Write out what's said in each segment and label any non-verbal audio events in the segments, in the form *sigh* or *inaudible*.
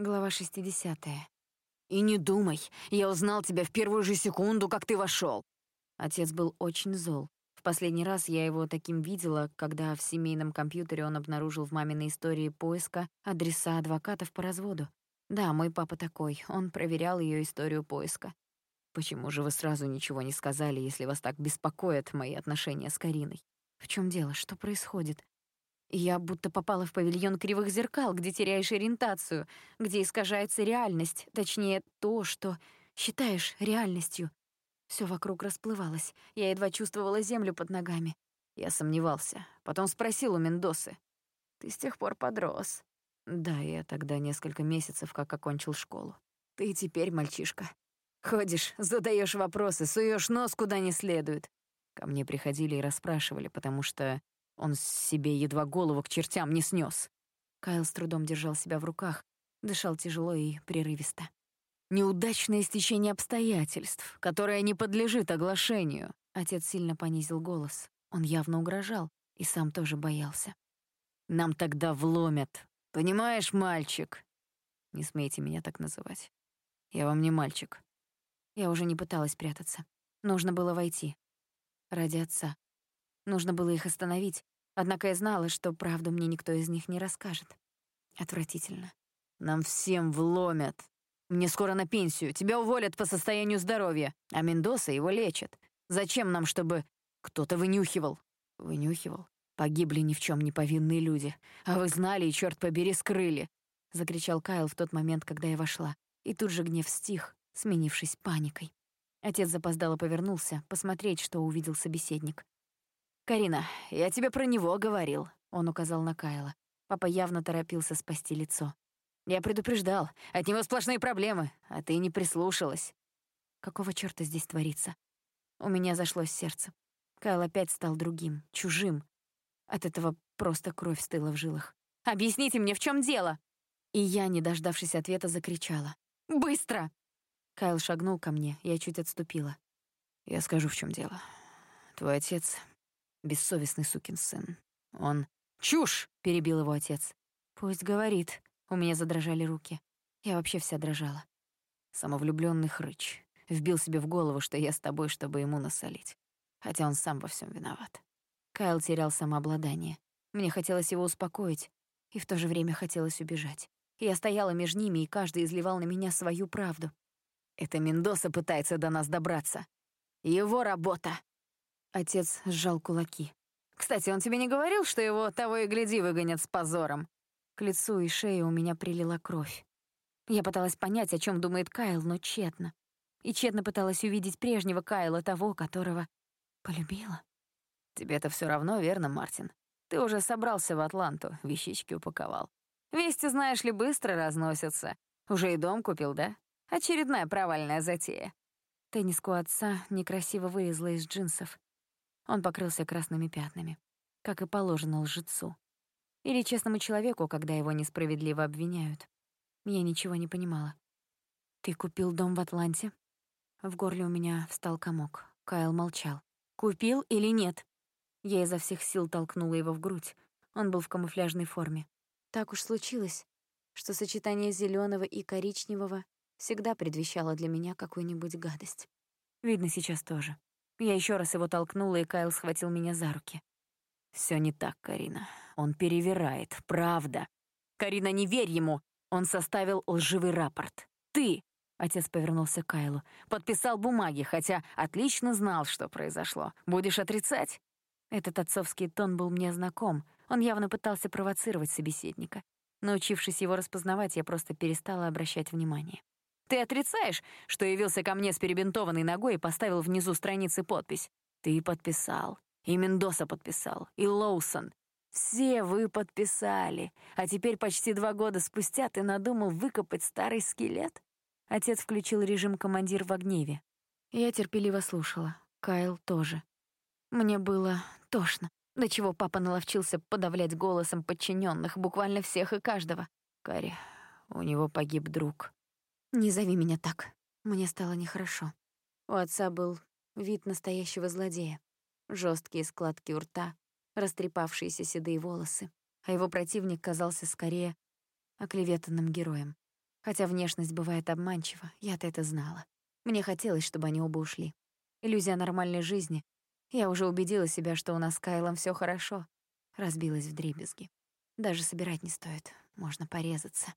Глава 60. «И не думай, я узнал тебя в первую же секунду, как ты вошел. Отец был очень зол. В последний раз я его таким видела, когда в семейном компьютере он обнаружил в маминой истории поиска адреса адвокатов по разводу. Да, мой папа такой, он проверял ее историю поиска. Почему же вы сразу ничего не сказали, если вас так беспокоят мои отношения с Кариной? В чем дело? Что происходит? Я будто попала в павильон кривых зеркал, где теряешь ориентацию, где искажается реальность, точнее, то, что считаешь реальностью. Все вокруг расплывалось, я едва чувствовала землю под ногами. Я сомневался, потом спросил у Мендосы. «Ты с тех пор подрос». «Да, я тогда несколько месяцев как окончил школу. Ты теперь мальчишка. Ходишь, задаешь вопросы, суешь нос куда не следует». Ко мне приходили и расспрашивали, потому что он себе едва голову к чертям не снес. Кайл с трудом держал себя в руках, дышал тяжело и прерывисто. «Неудачное стечение обстоятельств, которое не подлежит оглашению». Отец сильно понизил голос. Он явно угрожал и сам тоже боялся. «Нам тогда вломят. Понимаешь, мальчик?» «Не смейте меня так называть. Я вам не мальчик». Я уже не пыталась прятаться. Нужно было войти. Ради отца. Нужно было их остановить, Однако я знала, что правду мне никто из них не расскажет. Отвратительно. Нам всем вломят. Мне скоро на пенсию. Тебя уволят по состоянию здоровья, а Мендоса его лечат. Зачем нам, чтобы кто-то вынюхивал? Вынюхивал. Погибли ни в чем не повинные люди. А вы знали и, черт побери, скрыли. Закричал Кайл в тот момент, когда я вошла. И тут же гнев стих, сменившись паникой. Отец запоздало повернулся, посмотреть, что увидел собеседник. «Карина, я тебе про него говорил», — он указал на Кайла. Папа явно торопился спасти лицо. «Я предупреждал, от него сплошные проблемы, а ты не прислушалась». Какого чёрта здесь творится? У меня зашлось сердце. Кайл опять стал другим, чужим. От этого просто кровь стыла в жилах. «Объясните мне, в чем дело?» И я, не дождавшись ответа, закричала. «Быстро!» Кайл шагнул ко мне, я чуть отступила. «Я скажу, в чем дело. Твой отец Бессовестный сукин сын. Он... «Чушь!» — перебил его отец. «Пусть говорит». У меня задрожали руки. Я вообще вся дрожала. Самовлюбленный хрыч. Вбил себе в голову, что я с тобой, чтобы ему насолить. Хотя он сам во всем виноват. Кайл терял самообладание. Мне хотелось его успокоить, и в то же время хотелось убежать. Я стояла между ними, и каждый изливал на меня свою правду. «Это Мендоса пытается до нас добраться. Его работа!» Отец сжал кулаки. «Кстати, он тебе не говорил, что его того и гляди выгонят с позором?» К лицу и шее у меня прилила кровь. Я пыталась понять, о чем думает Кайл, но тщетно. И тщетно пыталась увидеть прежнего Кайла, того, которого полюбила. «Тебе-то все равно, верно, Мартин? Ты уже собрался в Атланту, вещички упаковал. Вести, знаешь ли, быстро разносятся. Уже и дом купил, да? Очередная провальная затея». Тенниску отца некрасиво вылезла из джинсов. Он покрылся красными пятнами, как и положено лжецу. Или честному человеку, когда его несправедливо обвиняют. Я ничего не понимала. «Ты купил дом в Атланте?» В горле у меня встал комок. Кайл молчал. «Купил или нет?» Я изо всех сил толкнула его в грудь. Он был в камуфляжной форме. Так уж случилось, что сочетание зеленого и коричневого всегда предвещало для меня какую-нибудь гадость. Видно, сейчас тоже. Я еще раз его толкнула, и Кайл схватил меня за руки. Все не так, Карина. Он перевирает, правда. Карина, не верь ему. Он составил лживый рапорт. Ты, отец повернулся к Кайлу, подписал бумаги, хотя отлично знал, что произошло. Будешь отрицать? Этот отцовский тон был мне знаком. Он явно пытался провоцировать собеседника. Научившись его распознавать, я просто перестала обращать внимание. Ты отрицаешь, что явился ко мне с перебинтованной ногой и поставил внизу страницы подпись? Ты подписал. И Мендоса подписал. И Лоусон. Все вы подписали. А теперь почти два года спустя ты надумал выкопать старый скелет? Отец включил режим командир в гневе. Я терпеливо слушала. Кайл тоже. Мне было тошно. До чего папа наловчился подавлять голосом подчиненных, буквально всех и каждого. Кари, у него погиб друг. «Не зови меня так». Мне стало нехорошо. У отца был вид настоящего злодея. Жесткие складки у рта, растрепавшиеся седые волосы. А его противник казался скорее оклеветанным героем. Хотя внешность бывает обманчива, я-то это знала. Мне хотелось, чтобы они оба ушли. Иллюзия нормальной жизни. Я уже убедила себя, что у нас с Кайлом всё хорошо. Разбилась в дребезги. Даже собирать не стоит, можно порезаться.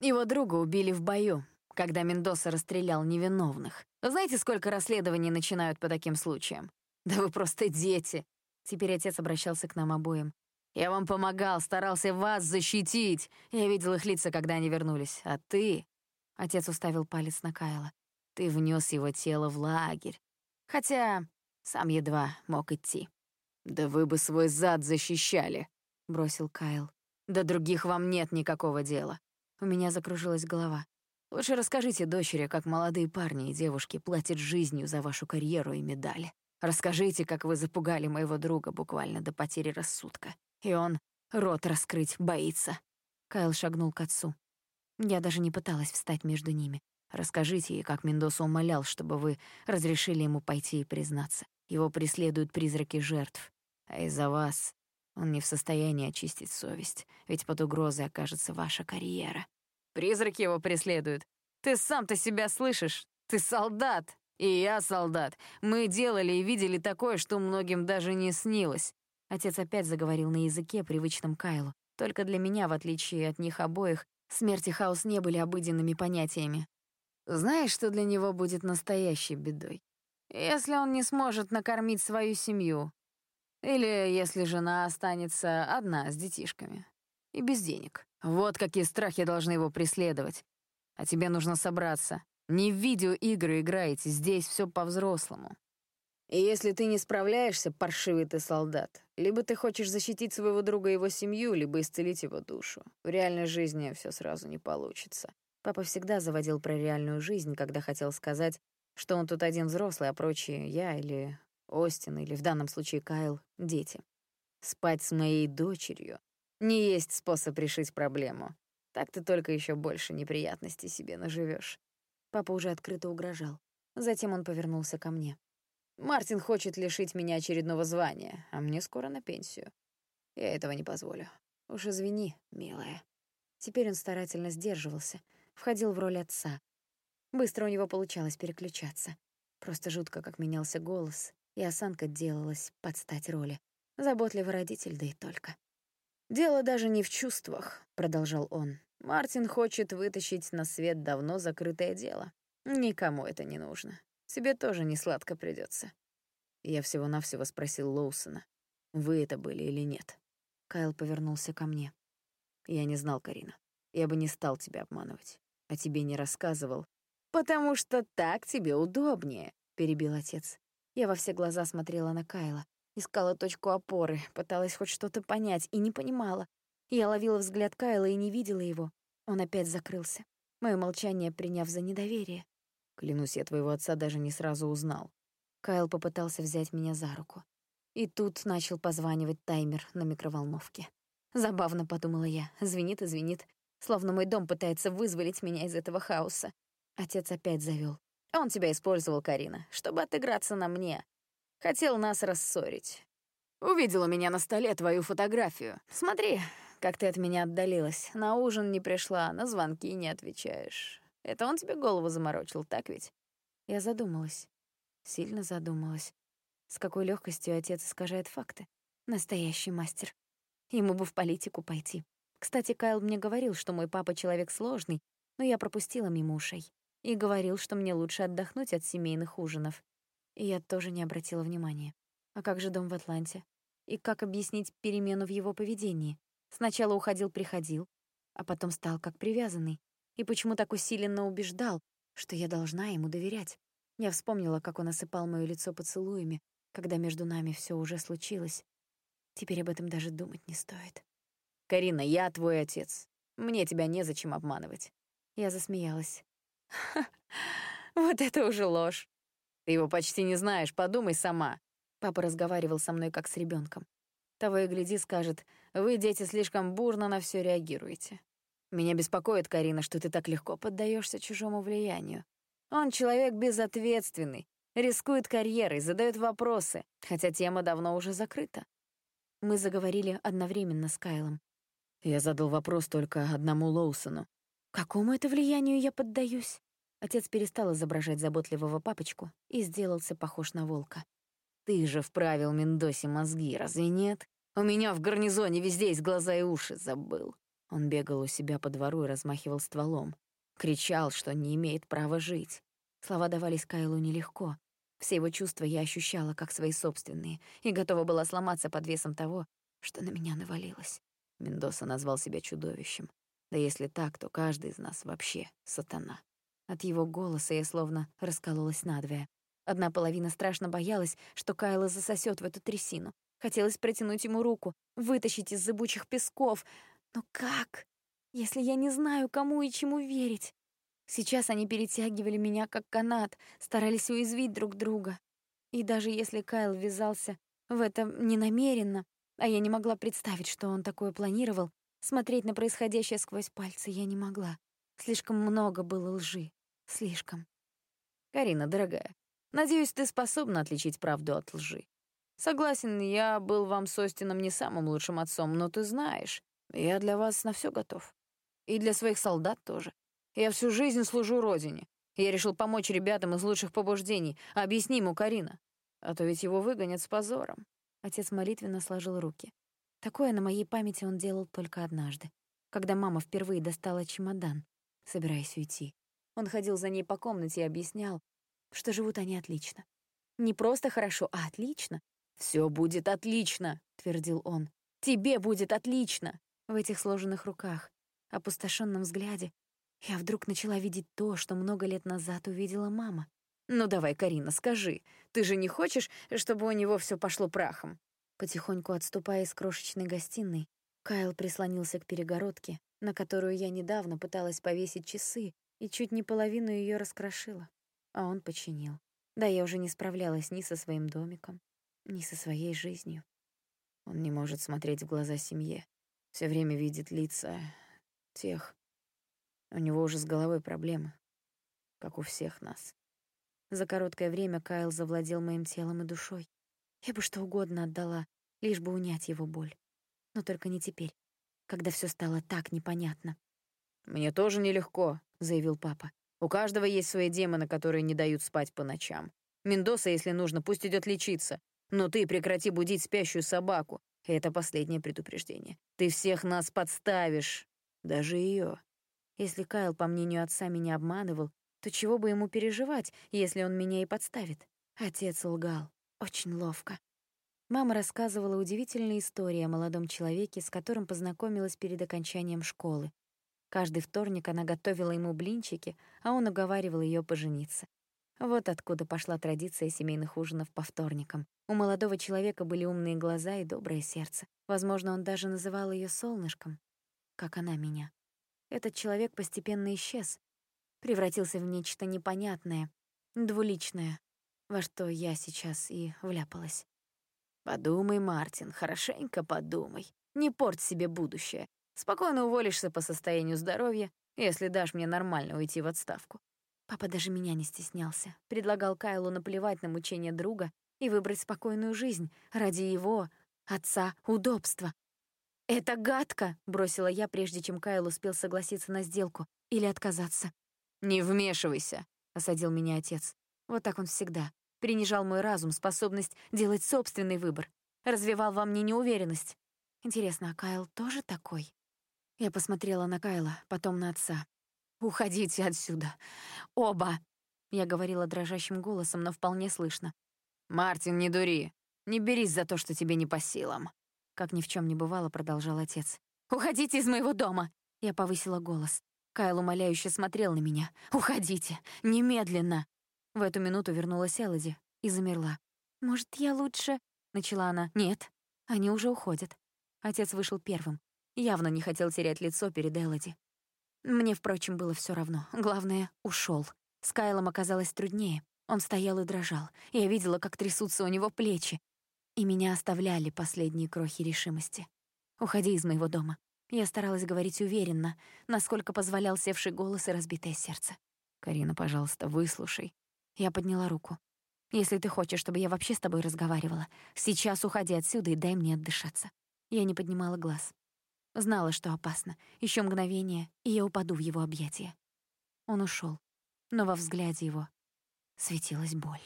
Его друга убили в бою, когда Мендоса расстрелял невиновных. Знаете, сколько расследований начинают по таким случаям? Да вы просто дети. Теперь отец обращался к нам обоим. Я вам помогал, старался вас защитить. Я видел их лица, когда они вернулись. А ты...» Отец уставил палец на Кайла. «Ты внес его тело в лагерь. Хотя сам едва мог идти». «Да вы бы свой зад защищали», — бросил Кайл. «До других вам нет никакого дела». У меня закружилась голова. «Лучше расскажите дочери, как молодые парни и девушки платят жизнью за вашу карьеру и медали. Расскажите, как вы запугали моего друга буквально до потери рассудка. И он рот раскрыть боится». Кайл шагнул к отцу. Я даже не пыталась встать между ними. Расскажите ей, как Мендоса умолял, чтобы вы разрешили ему пойти и признаться. Его преследуют призраки жертв. А из-за вас он не в состоянии очистить совесть, ведь под угрозой окажется ваша карьера. Призраки его преследуют. Ты сам-то себя слышишь? Ты солдат. И я солдат. Мы делали и видели такое, что многим даже не снилось. Отец опять заговорил на языке, привычном Кайлу. Только для меня, в отличие от них обоих, смерть и хаос не были обыденными понятиями. Знаешь, что для него будет настоящей бедой? Если он не сможет накормить свою семью. Или если жена останется одна с детишками. И без денег. Вот какие страхи должны его преследовать. А тебе нужно собраться. Не в видеоигры играете, здесь все по-взрослому. И если ты не справляешься, паршивый ты солдат, либо ты хочешь защитить своего друга и его семью, либо исцелить его душу. В реальной жизни все сразу не получится. Папа всегда заводил про реальную жизнь, когда хотел сказать, что он тут один взрослый, а прочие — я или Остин, или в данном случае Кайл — дети. Спать с моей дочерью не есть способ решить проблему. Так ты только еще больше неприятностей себе наживешь. Папа уже открыто угрожал. Затем он повернулся ко мне. «Мартин хочет лишить меня очередного звания, а мне скоро на пенсию. Я этого не позволю. Уж извини, милая». Теперь он старательно сдерживался, входил в роль отца. Быстро у него получалось переключаться. Просто жутко, как менялся голос, и осанка делалась под стать роли. Заботливый родитель, да и только. «Дело даже не в чувствах», — продолжал он. Мартин хочет вытащить на свет давно закрытое дело. Никому это не нужно. Тебе тоже не сладко придется. Я всего-навсего спросил Лоусона, вы это были или нет. Кайл повернулся ко мне. Я не знал, Карина. Я бы не стал тебя обманывать. А тебе не рассказывал. Потому что так тебе удобнее, перебил отец. Я во все глаза смотрела на Кайла, искала точку опоры, пыталась хоть что-то понять и не понимала. Я ловила взгляд Кайла и не видела его. Он опять закрылся. Мое молчание приняв за недоверие. Клянусь, я твоего отца даже не сразу узнал. Кайл попытался взять меня за руку. И тут начал позванивать таймер на микроволновке. Забавно, подумала я. Звенит и звенит. Словно мой дом пытается вызволить меня из этого хаоса. Отец опять завел. Он тебя использовал, Карина, чтобы отыграться на мне. Хотел нас рассорить. Увидел у меня на столе твою фотографию. Смотри, как ты от меня отдалилась. На ужин не пришла, на звонки не отвечаешь. Это он тебе голову заморочил, так ведь? Я задумалась. Сильно задумалась. С какой легкостью отец искажает факты. Настоящий мастер. Ему бы в политику пойти. Кстати, Кайл мне говорил, что мой папа человек сложный, но я пропустила мимо ушей. И говорил, что мне лучше отдохнуть от семейных ужинов. И я тоже не обратила внимания. А как же дом в Атланте? И как объяснить перемену в его поведении? Сначала уходил-приходил, а потом стал как привязанный. И почему так усиленно убеждал, что я должна ему доверять? Я вспомнила, как он осыпал моё лицо поцелуями, когда между нами всё уже случилось. Теперь об этом даже думать не стоит. «Карина, я твой отец. Мне тебя незачем обманывать». Я засмеялась. «Ха, *laughs* вот это уже ложь. Ты его почти не знаешь, подумай сама». Папа разговаривал со мной как с ребёнком. Того и гляди, скажет, вы, дети, слишком бурно на все реагируете. Меня беспокоит, Карина, что ты так легко поддаешься чужому влиянию. Он человек безответственный, рискует карьерой, задает вопросы, хотя тема давно уже закрыта. Мы заговорили одновременно с Кайлом. Я задал вопрос только одному Лоусону. Какому это влиянию я поддаюсь? Отец перестал изображать заботливого папочку и сделался похож на волка. Ты же вправил Мендосе мозги, разве нет? У меня в гарнизоне везде есть глаза и уши, забыл. Он бегал у себя по двору и размахивал стволом. Кричал, что не имеет права жить. Слова давались Кайлу нелегко. Все его чувства я ощущала как свои собственные и готова была сломаться под весом того, что на меня навалилось. Мендоса назвал себя чудовищем. Да если так, то каждый из нас вообще сатана. От его голоса я словно раскололась надвое. Одна половина страшно боялась, что Кайла засосет в эту трясину. Хотелось протянуть ему руку, вытащить из зыбучих песков. Но как, если я не знаю, кому и чему верить? Сейчас они перетягивали меня как канат, старались уязвить друг друга. И даже если Кайл ввязался в это ненамеренно, а я не могла представить, что он такое планировал, смотреть на происходящее сквозь пальцы я не могла. Слишком много было лжи. Слишком. Карина, дорогая, надеюсь, ты способна отличить правду от лжи. Согласен, я был вам с Остином не самым лучшим отцом, но ты знаешь, я для вас на все готов. И для своих солдат тоже. Я всю жизнь служу родине. Я решил помочь ребятам из лучших побуждений. Объясни ему, Карина. А то ведь его выгонят с позором. Отец молитвенно сложил руки. Такое на моей памяти он делал только однажды, когда мама впервые достала чемодан, собираясь уйти. Он ходил за ней по комнате и объяснял, что живут они отлично. Не просто хорошо, а отлично. Все будет отлично», — твердил он. «Тебе будет отлично!» В этих сложенных руках, опустошенном взгляде я вдруг начала видеть то, что много лет назад увидела мама. «Ну давай, Карина, скажи, ты же не хочешь, чтобы у него все пошло прахом?» Потихоньку отступая из крошечной гостиной, Кайл прислонился к перегородке, на которую я недавно пыталась повесить часы, и чуть не половину ее раскрошила. А он починил. Да, я уже не справлялась ни со своим домиком, ни со своей жизнью. Он не может смотреть в глаза семье. Все время видит лица тех, у него уже с головой проблемы, как у всех нас. За короткое время Кайл завладел моим телом и душой. Я бы что угодно отдала, лишь бы унять его боль. Но только не теперь, когда все стало так непонятно. «Мне тоже нелегко», — заявил папа. «У каждого есть свои демоны, которые не дают спать по ночам. Мендоса, если нужно, пусть идет лечиться. Но ты прекрати будить спящую собаку. Это последнее предупреждение. Ты всех нас подставишь, даже ее. Если Кайл, по мнению отца, меня обманывал, то чего бы ему переживать, если он меня и подставит? Отец лгал. Очень ловко. Мама рассказывала удивительные истории о молодом человеке, с которым познакомилась перед окончанием школы. Каждый вторник она готовила ему блинчики, а он уговаривал ее пожениться. Вот откуда пошла традиция семейных ужинов по вторникам. У молодого человека были умные глаза и доброе сердце. Возможно, он даже называл ее солнышком, как она меня. Этот человек постепенно исчез, превратился в нечто непонятное, двуличное, во что я сейчас и вляпалась. Подумай, Мартин, хорошенько подумай. Не порть себе будущее. Спокойно уволишься по состоянию здоровья, если дашь мне нормально уйти в отставку. Папа даже меня не стеснялся. Предлагал Кайлу наплевать на мучения друга и выбрать спокойную жизнь ради его, отца, удобства. «Это гадко!» — бросила я, прежде чем Кайл успел согласиться на сделку или отказаться. «Не вмешивайся!» — осадил меня отец. Вот так он всегда. Принижал мой разум, способность делать собственный выбор. Развивал во мне неуверенность. Интересно, а Кайл тоже такой? Я посмотрела на Кайла, потом на отца. «Уходите отсюда! Оба!» Я говорила дрожащим голосом, но вполне слышно. «Мартин, не дури! Не берись за то, что тебе не по силам!» Как ни в чем не бывало, продолжал отец. «Уходите из моего дома!» Я повысила голос. Кайл умоляюще смотрел на меня. «Уходите! Немедленно!» В эту минуту вернулась Элоди и замерла. «Может, я лучше...» — начала она. «Нет, они уже уходят». Отец вышел первым. Явно не хотел терять лицо перед Элоди. Мне, впрочем, было все равно. Главное, ушел. С Кайлом оказалось труднее. Он стоял и дрожал. Я видела, как трясутся у него плечи. И меня оставляли последние крохи решимости. «Уходи из моего дома». Я старалась говорить уверенно, насколько позволял севший голос и разбитое сердце. «Карина, пожалуйста, выслушай». Я подняла руку. «Если ты хочешь, чтобы я вообще с тобой разговаривала, сейчас уходи отсюда и дай мне отдышаться». Я не поднимала глаз. Знала, что опасно. Еще мгновение, и я упаду в его объятия. Он ушел, но во взгляде его светилась боль.